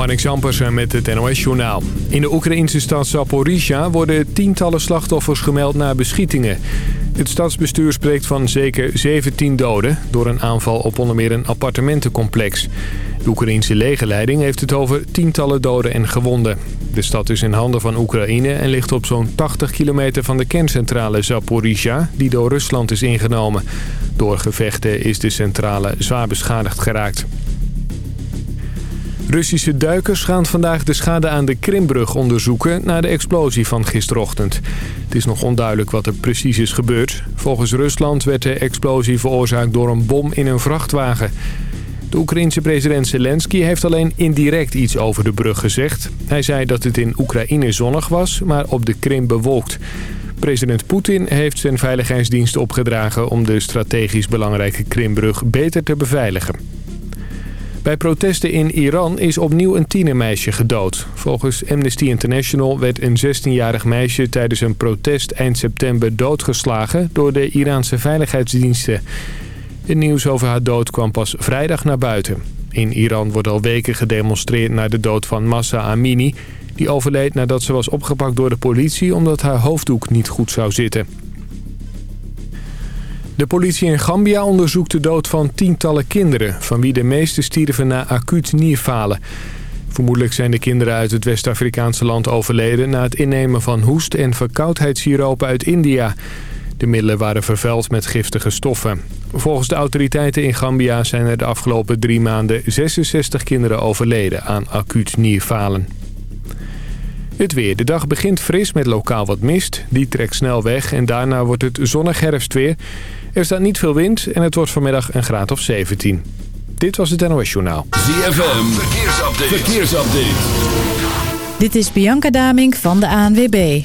Marnix Ampersen met het NOS-journaal. In de Oekraïnse stad Zaporizhia worden tientallen slachtoffers gemeld na beschietingen. Het stadsbestuur spreekt van zeker 17 doden... door een aanval op onder meer een appartementencomplex. De Oekraïnse legerleiding heeft het over tientallen doden en gewonden. De stad is in handen van Oekraïne en ligt op zo'n 80 kilometer van de kerncentrale Zaporizhia... die door Rusland is ingenomen. Door gevechten is de centrale zwaar beschadigd geraakt. Russische duikers gaan vandaag de schade aan de Krimbrug onderzoeken... na de explosie van gisterochtend. Het is nog onduidelijk wat er precies is gebeurd. Volgens Rusland werd de explosie veroorzaakt door een bom in een vrachtwagen. De Oekraïense president Zelensky heeft alleen indirect iets over de brug gezegd. Hij zei dat het in Oekraïne zonnig was, maar op de Krim bewolkt. President Poetin heeft zijn veiligheidsdienst opgedragen... om de strategisch belangrijke Krimbrug beter te beveiligen. Bij protesten in Iran is opnieuw een tienermeisje gedood. Volgens Amnesty International werd een 16-jarig meisje tijdens een protest eind september doodgeslagen door de Iraanse veiligheidsdiensten. Het nieuws over haar dood kwam pas vrijdag naar buiten. In Iran wordt al weken gedemonstreerd naar de dood van Massa Amini. Die overleed nadat ze was opgepakt door de politie omdat haar hoofddoek niet goed zou zitten. De politie in Gambia onderzoekt de dood van tientallen kinderen... van wie de meeste stierven na acuut nierfalen. Vermoedelijk zijn de kinderen uit het West-Afrikaanse land overleden... na het innemen van hoest- en verkoudheidssiropen uit India. De middelen waren vervuild met giftige stoffen. Volgens de autoriteiten in Gambia zijn er de afgelopen drie maanden 66 kinderen overleden aan acuut nierfalen. Het weer. De dag begint fris met lokaal wat mist. Die trekt snel weg en daarna wordt het zonnig herfstweer. Er staat niet veel wind en het wordt vanmiddag een graad of 17. Dit was het NOS Journaal. ZFM. Verkeersupdate. Verkeersupdate. Dit is Bianca Damink van de ANWB.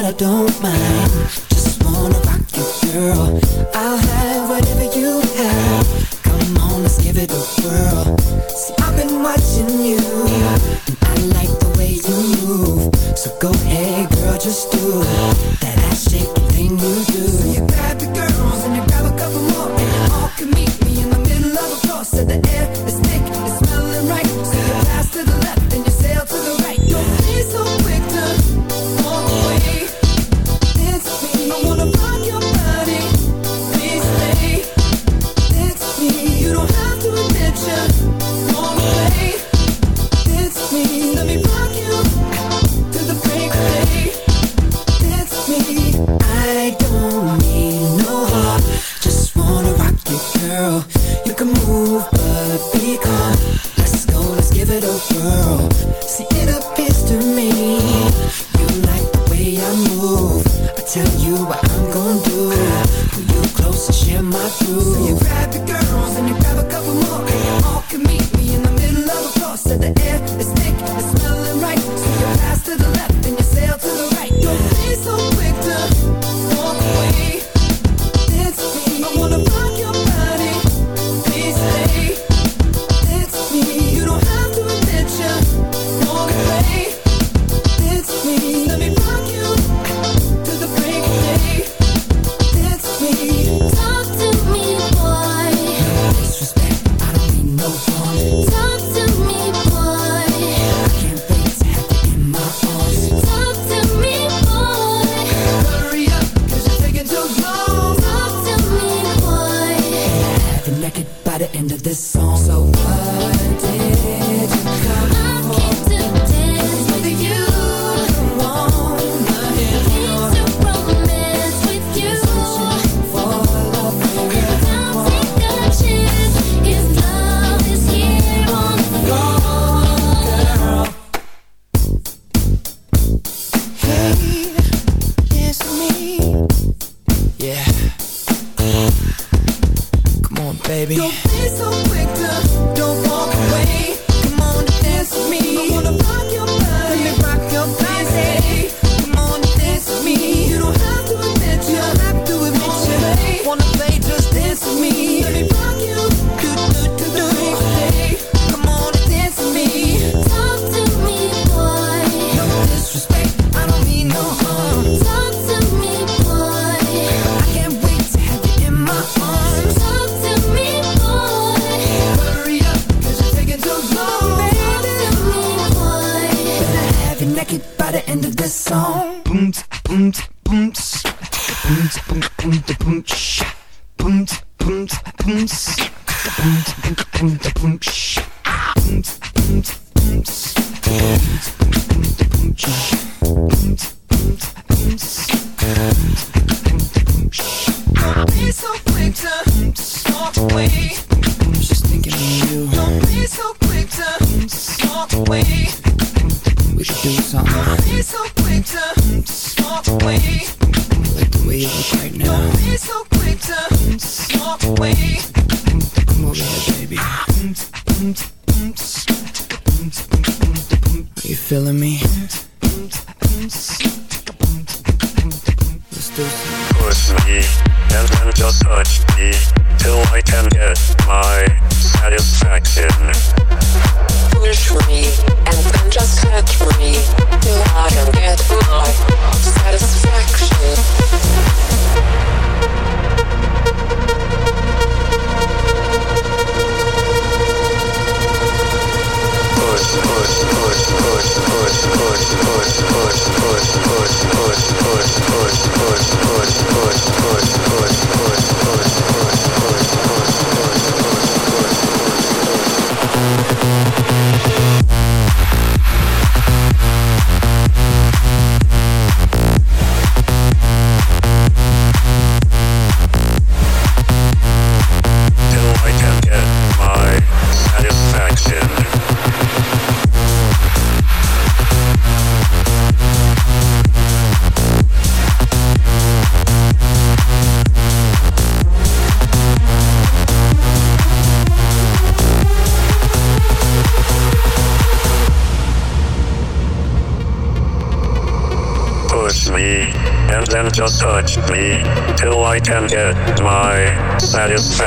But I don't mind. Just wanna rock you, girl. I'll have whatever you have. Come on, let's give it a whirl. See, I've been watching you, and I like the way you move. So go ahead, girl, just do that ass shaking thing you do. So you grab your girls and you grab a couple more, and you all can meet me in the middle of the floor. So the air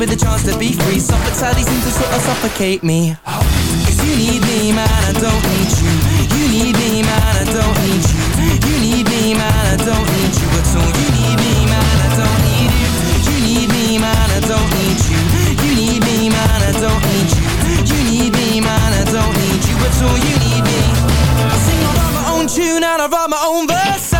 me the chance to be free. Sadly seems to sort of suffocate me. Cause you need me, man, I don't need you. You need me, man, I don't need you. You need me, man, I don't need you at all. You need me, man, I don't need you. You need me, man, I don't need you. You need me, man, I don't need you. You need me, man, I don't need you at all. You need me. I sing, I write my own tune and I write my own verse.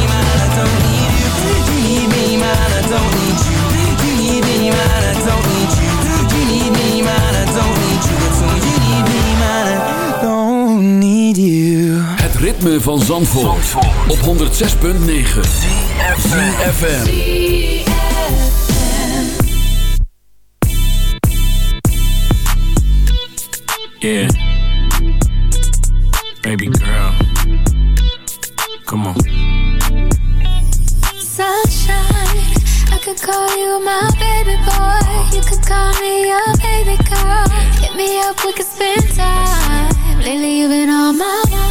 ritme van Zandvoort, op 106.9 ZFM. Yeah. Baby girl. Come on. Sunshine, I could call you my baby boy. You could call me your baby girl. Hit me up, we could spend time. Lately, you've been on my mind.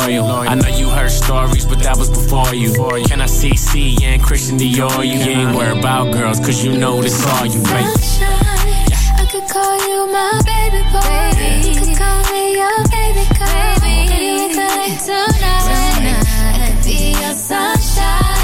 loyal. I know you heard stories, but that was before you. Can I see C and Christian Dior? You ain't worried about girls, cause you know this all you make. Sunshine, I could call you my baby boy. You could call me your baby girl. Maybe we could link tonight. I could be your sunshine.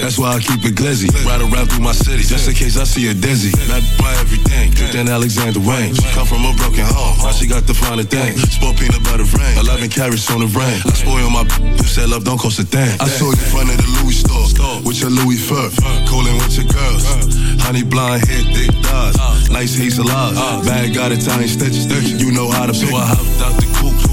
That's why I keep it glizzy. Ride around through my city. Just in case I see a dizzy. Not by everything. Then Alexander Wang. Come from a broken home. Now she got the finer thing. Sport peanut butter rain. 11 carats on the rain. I spoil my who said love don't cost a thing. I saw you in front of the Louis store. With your Louis fur. Coolin' with your girls. Honey blonde hair, thick thighs. Nice hazel eyes. Bag got Italian stitches. You know how to pick. So I hopped out the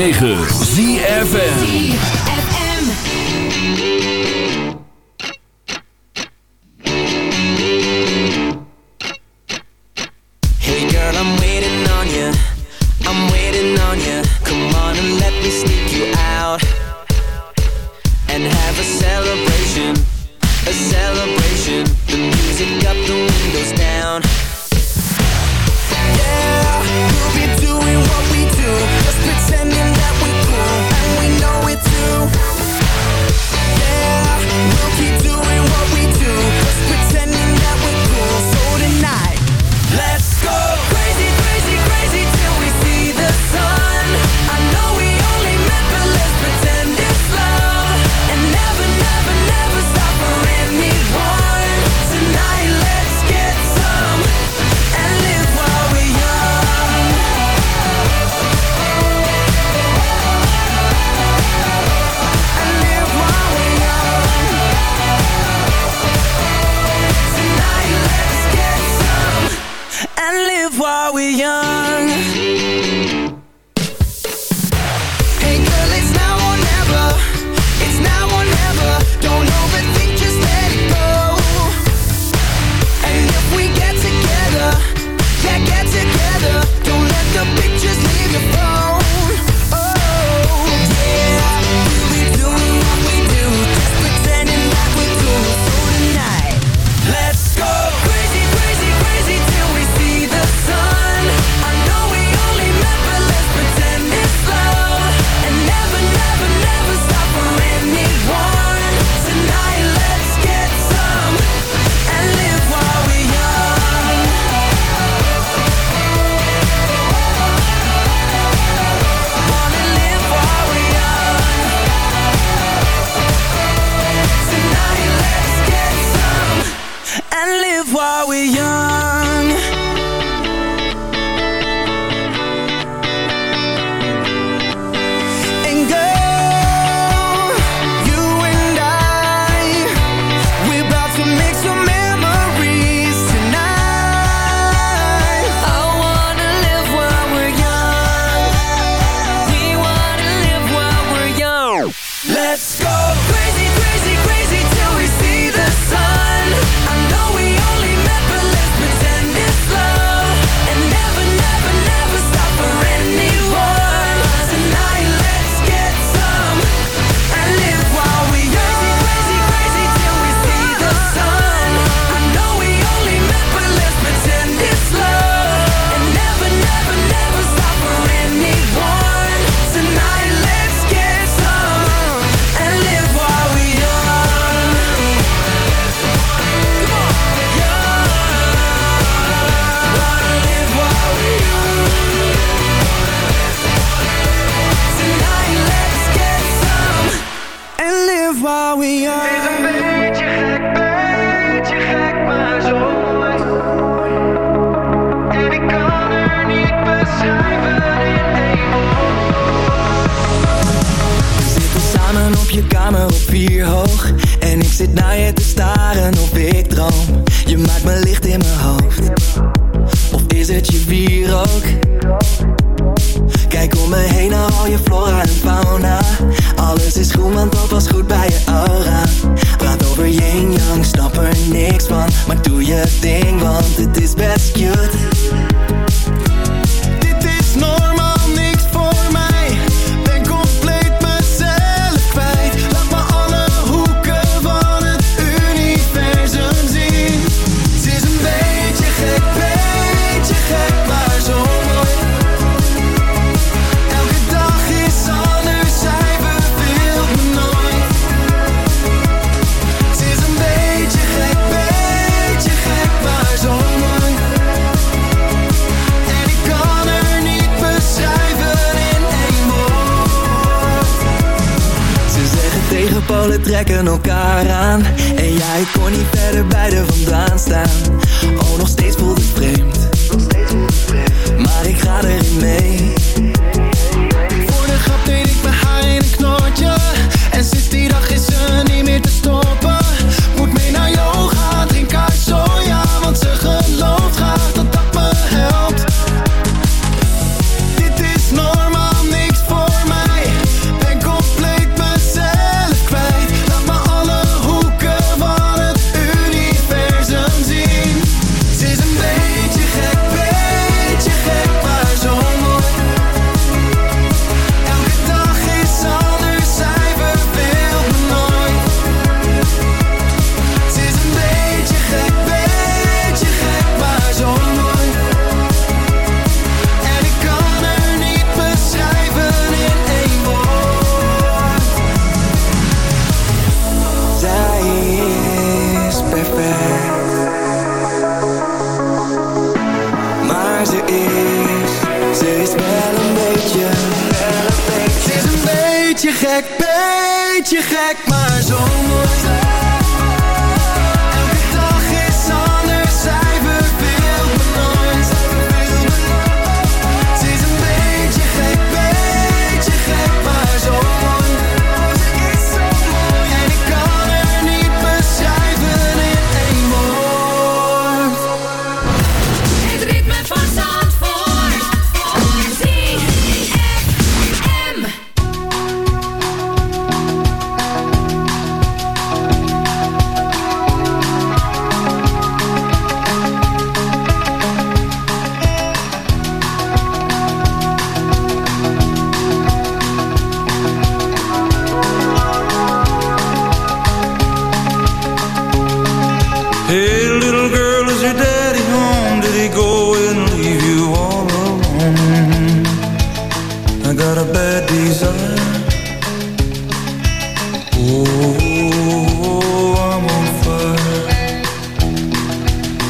9.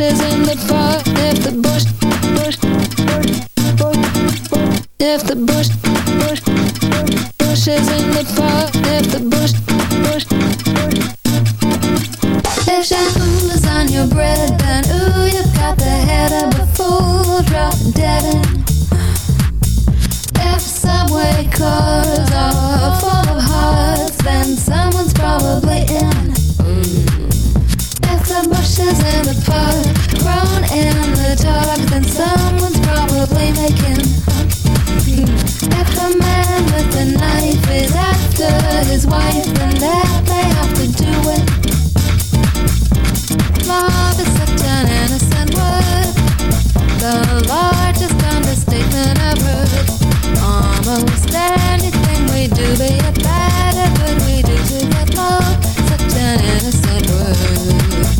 Bush is in the park, if the bush, bush, bush, bush, if the bush, bush, bush is in the park, if the bush, bush, bush. If shampoo is on your bread, then ooh, you've got the head of a fool, drop dead in. If subway cars are full of hearts, then someone's probably in. If in the park grown in the dark, then someone's probably making. If the man with the knife is after his wife, then that may have to do with. Love is such an innocent word, the largest understatement I've. Almost anything we do, be it bad or good, we do to get love. Such an innocent word.